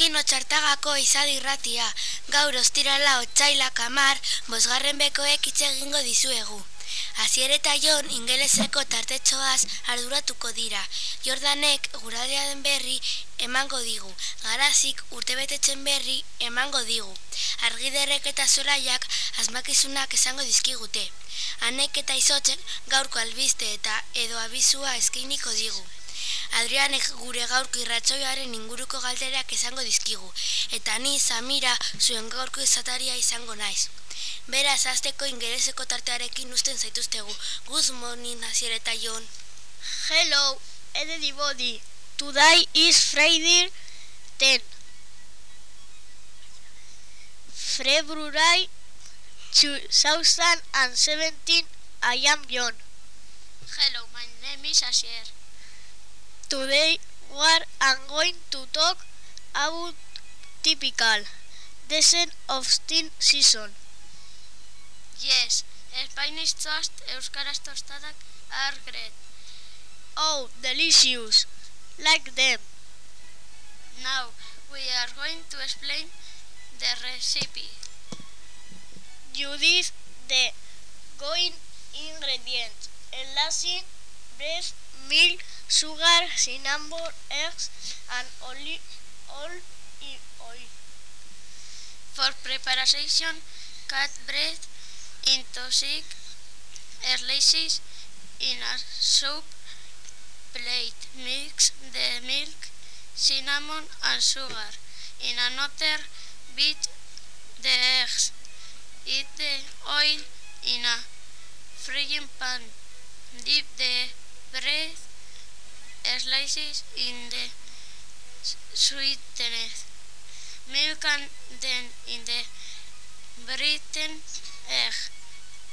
Egunon lagunok, zuokin otxartagako izadirratia, gaur ostirala otxailak amar, bosgarren bekoek hitz egingo dizuegu. Azier eta Jon ingeleseko tartetxoaz arduratuko dira. Jordanek guralia den berri emango digu. Garazik urtebetetzen berri emango digu. Argiderrek eta zoraiak asmakizunak esango dizkigute. Anek eta izotzen gaurko albiste eta edo abizua eskainiko digu. Adrianek gure gaurko irratzoiaren inguruko galderak izango dizkigu, eta ni Samira zuen gaurko izataria izango naiz. Beraz, azteko ingeleseko tartearekin usten zaituztegu. Good morning, Azier eta Jon. Hello, everybody. Today is Friday 10. February 2017. I am John. Hello, my name is Asier. Today we are going to talk about typical descent of teen season. Yes, Spanish toast, Euskaraz tostadak are great. Oh, delicious! Like them. Now we are going to explain the recipe. You did the going ingredients: enlacing, bread, milk, sugar, cinnamon, eggs, and olive oil. For preparation, cut bread into thick slices in a soup plate. Mix the milk, cinnamon, and sugar. In another, beat the eggs. Eat the oil in a frying pan. Dip the in the sweetened milk and then in the beaten egg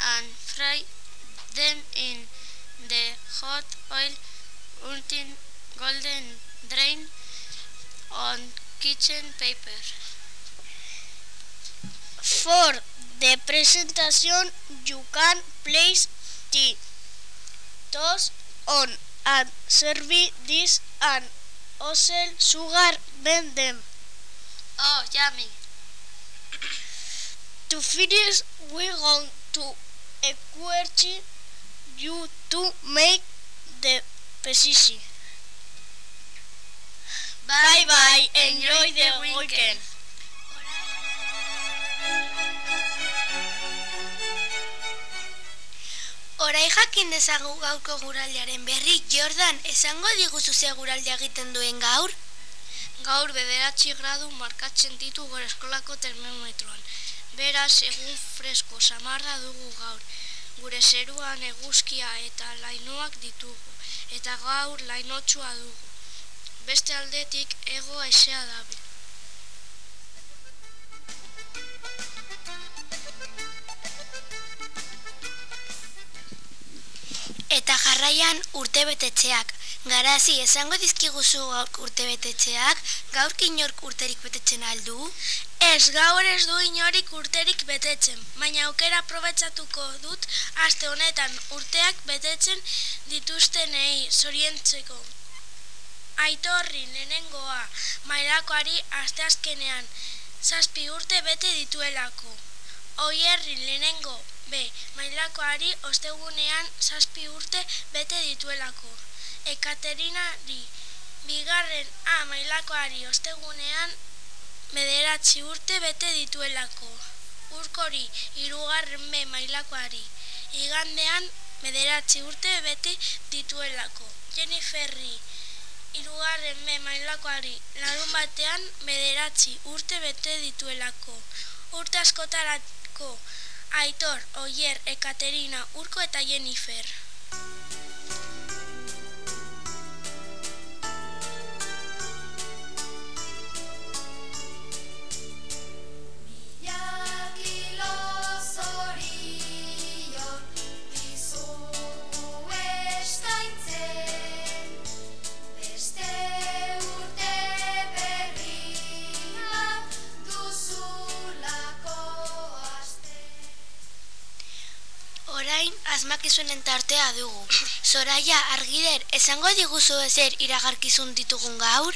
and fry them in the hot oil until golden drain on kitchen paper. For the presentation, you can place the toast on and serve this and also sugar bend them. Oh, yummy! To finish, we want to encourage you to make the position. Bye bye. Enjoy the weekend. Orai jakin dezagu gaurko guraldiaren berri, Jordan, esango diguzu ze guraldia egiten duen gaur? Gaur bederatzi gradu markatzen ditu gure eskolako termometroan. Beraz, egun fresko samarra dugu gaur. Gure zeruan eguzkia eta lainoak ditugu. Eta gaur lainotsua dugu. Beste aldetik ego aizea dabe. Eta jarraian urtebetetzeak. Garazi, esango dizkiguzu gaur urtebetetzeak, gaur inork urterik betetzen aldu? Ez, gaur ez du inorik urterik betetzen, baina aukera aprobetsatuko dut aste honetan urteak betetzen dituztenei zorientzeko. Aitorri lehenengoa mailakoari asteazkenean zazpi urte bete dituelako. Oierri lehenengo B mailakoari ostegunean zazpi urte bete dituelako. Ekaterinari bigarren A mailakoari ostegunean bederatzi urte bete dituelako. Urkori hirugarren B mailakoari igandean bederatzi urte bete dituelako. Jenniferri hirugarren B mailakoari larun batean bederatzi urte bete dituelako. Urte askotarako Aitor, Oier, Ekaterina, Urko eta Jennifer. Asmakizunen tartea dugu. Soraya, argider, esango diguzu ezer iragarkizun ditugun gaur?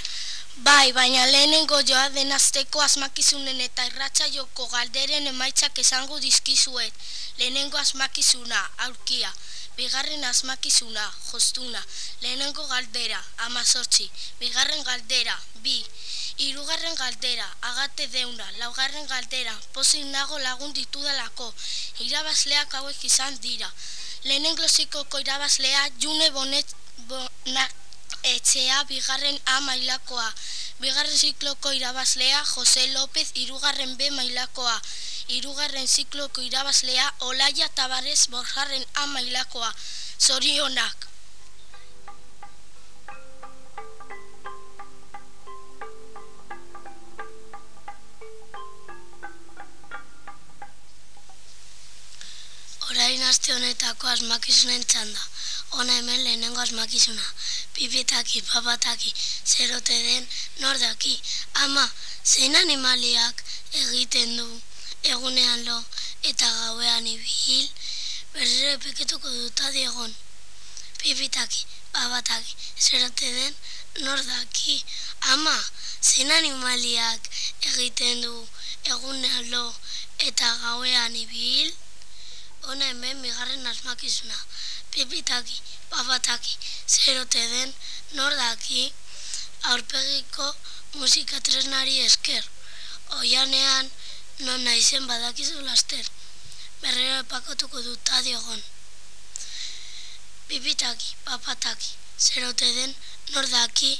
Bai, baina lehenengo joa den azteko asmakizunen eta irratxa joko galderen emaitzak esango dizkizuet. Lehenengo asmakizuna, aurkia. Bigarren asmakizuna, jostuna. Lehenengo galdera, amazortzi. Bigarren galdera, bi. Hirugarren galdera, agate deuna. Laugarren galdera, pozik nago lagun ditudalako. Irabazleak hauek izan dira. Lehenengo zikoko irabazlea, june bonet, bona, etxea bigarren A mailakoa. Bigarren zikloko irabazlea Jose López hirugarren B mailakoa. Hirugarren zikloko irabazlea Olaia Tabarez borgarren A mailakoa. Zorionak. Aste honetako asmakizunen txanda. Ona hemen lehenengo asmakizuna. Pipitaki, papataki, zerote den, nordaki. Ama, zein animaliak egiten du egunean lo eta gauean ibil, berriro epiketuko dut adiegon. Pipitaki, papataki, zerote den, nordaki. Ama, zein animaliak egiten du egunean lo eta gauean ibil, Hona hemen bigarren asmakizuna. Pipitaki, papataki, zerote den, nordaki, aurpegiko musika tresnari esker. Oianean, non naizen badakizu laster. Berrero epakotuko dut adiogon. Pipitaki, papataki, zerote den, nordaki,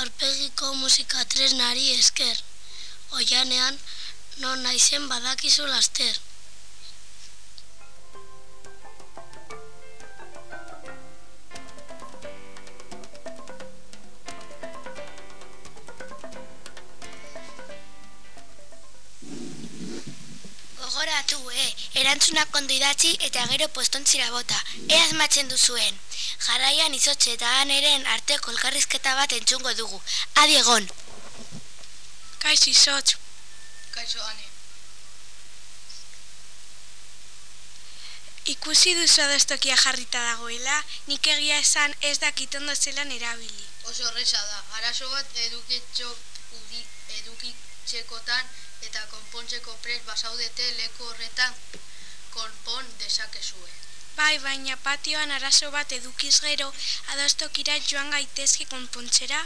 aurpegiko musika tresnari esker. Oianean, non naizen badakizu laster. Erantzunak ondo idatzi eta gero postontzira bota. E asmatzen duzuen. Jarraian izotxe eta aneren arteko elkarrizketa bat entzungo dugu. Adi egon. Kaixo izotz. Kaixo ane. Ikusi duzu adostokia jarrita dagoela, nik egia esan ez dakit ondo zelan erabili. Oso horreza da, arazo bat edukitxo, udi, edukitxekotan eta konpontzeko prest basaudete leku horretan dezakezue. Bai, baina patioan arazo bat edukiz gero, adostokira joan gaitezke konpontzera.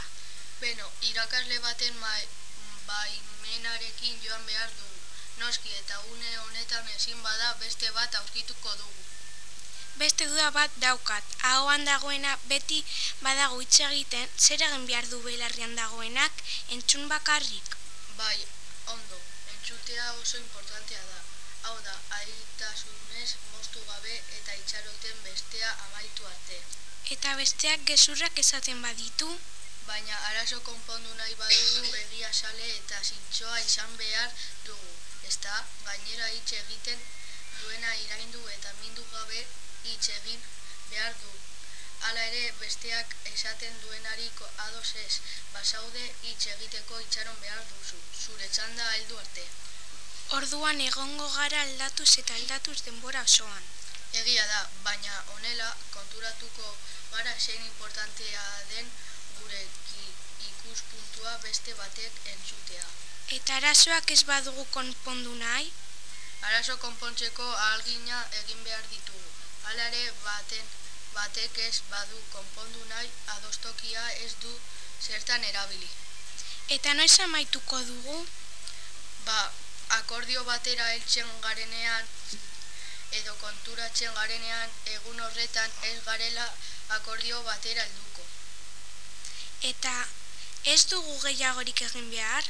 Beno, irakasle baten mai, baimenarekin joan behar dugu. Noski eta une honetan ezin bada beste bat aurkituko dugu. Beste duda bat daukat, ahoan dagoena beti badago hitz egiten, zer egin behar du belarrian dagoenak, entzun bakarrik. Bai, ondo, entzutea oso importantea da. Hau da, aitasunez moztu gabe eta itxaroten bestea amaitu arte. Eta besteak gezurrak esaten baditu, Baina arazo konpondu nahi badugu egia sale eta zintzoa izan behar dugu. Ezta, gainera hitz egiten duena iraindu eta mindu gabe hitz egin behar du. Hala ere besteak esaten duenari ados ez, basaude hitz egiteko itxaron behar duzu. Zure txanda heldu arte. Orduan egongo gara aldatuz eta aldatuz denbora osoan. Egia da, baina honela konturatuko gara zein importantea den gure ikuspuntua beste batek entzutea. Eta arazoak ez badugu konpondu nahi, Arazo konpontzeko ahalgina egin behar ditugu. Hala ere baten batek ez badu konpondu nahi adostokia ez du zertan erabili. eta noiz amaituko dugu, Ba, akordio batera heltzen garenean edo konturatzen garenean egun horretan ez garela akordio batera helduko. eta ez dugu gehiagorik egin behar,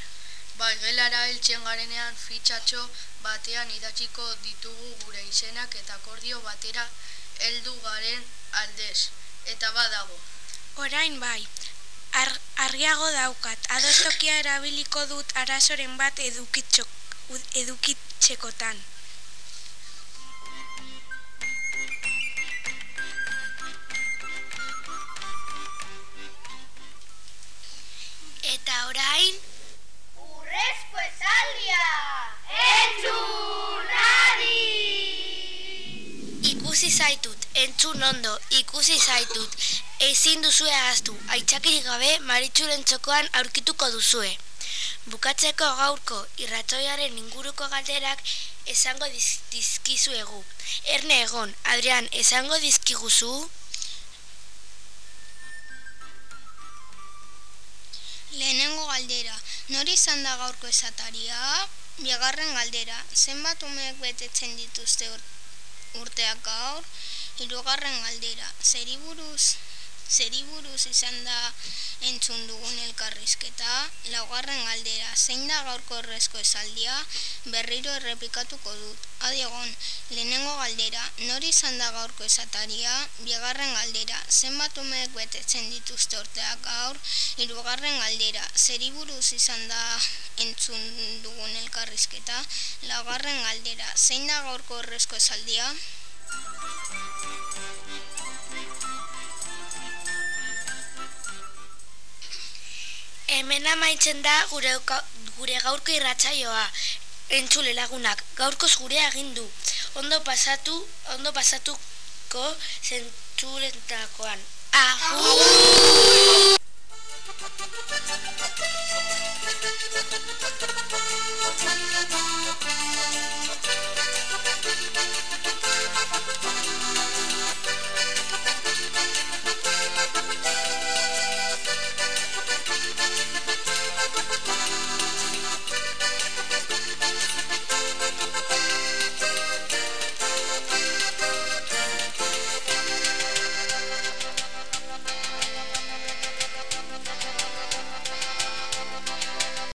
Bai, gelara heltzen garenean fitxatxo batean idatziko ditugu gure izenak eta akordio batera heldu garen aldez. Eta badago. orain bai. Ar, argiago daukat, adostokia erabiliko dut arazoren bat edukitxo, edukitxekotan. Eta orain, Urrezko esaldia! Entzun adi! ikusi zaitut, entzun ondo, ikusi zaitut. Ezin duzue agaztu, aitzakirik gabe maritxuren txokoan aurkituko duzue. Bukatzeko gaurko irratzoiaren inguruko galderak esango diz, dizkizuegu. Erne egon, Adrian, esango dizkiguzu? Lehenengo galdera, nori izan da gaurko esataria? Bigarren galdera, zenbat umeek betetzen dituzte urteak gaur? Hirugarren galdera, zeri buruz, zeri buruz izan da entzun dugun elkarrizketa? Laugarren galdera, zein da gaurko horrezko esaldia? Berriro errepikatuko dut. Adiegon, lehenengo galdera, nori izan da gaurko esataria? Bigarren galdera, zenbat umeek betetzen dituzte urteak gaur? Hirugarren galdera, zeri buruz izan da entzun dugun elkarrizketa? Laugarren galdera, zein da gaurko horrezko esaldia? Hemen amaitzen da gure, gure gaurko irratsaioa. Entzule lagunak, gaurkoz gure agindu. Ondo pasatu, ondo pasatuko zentzurentakoan. Agur!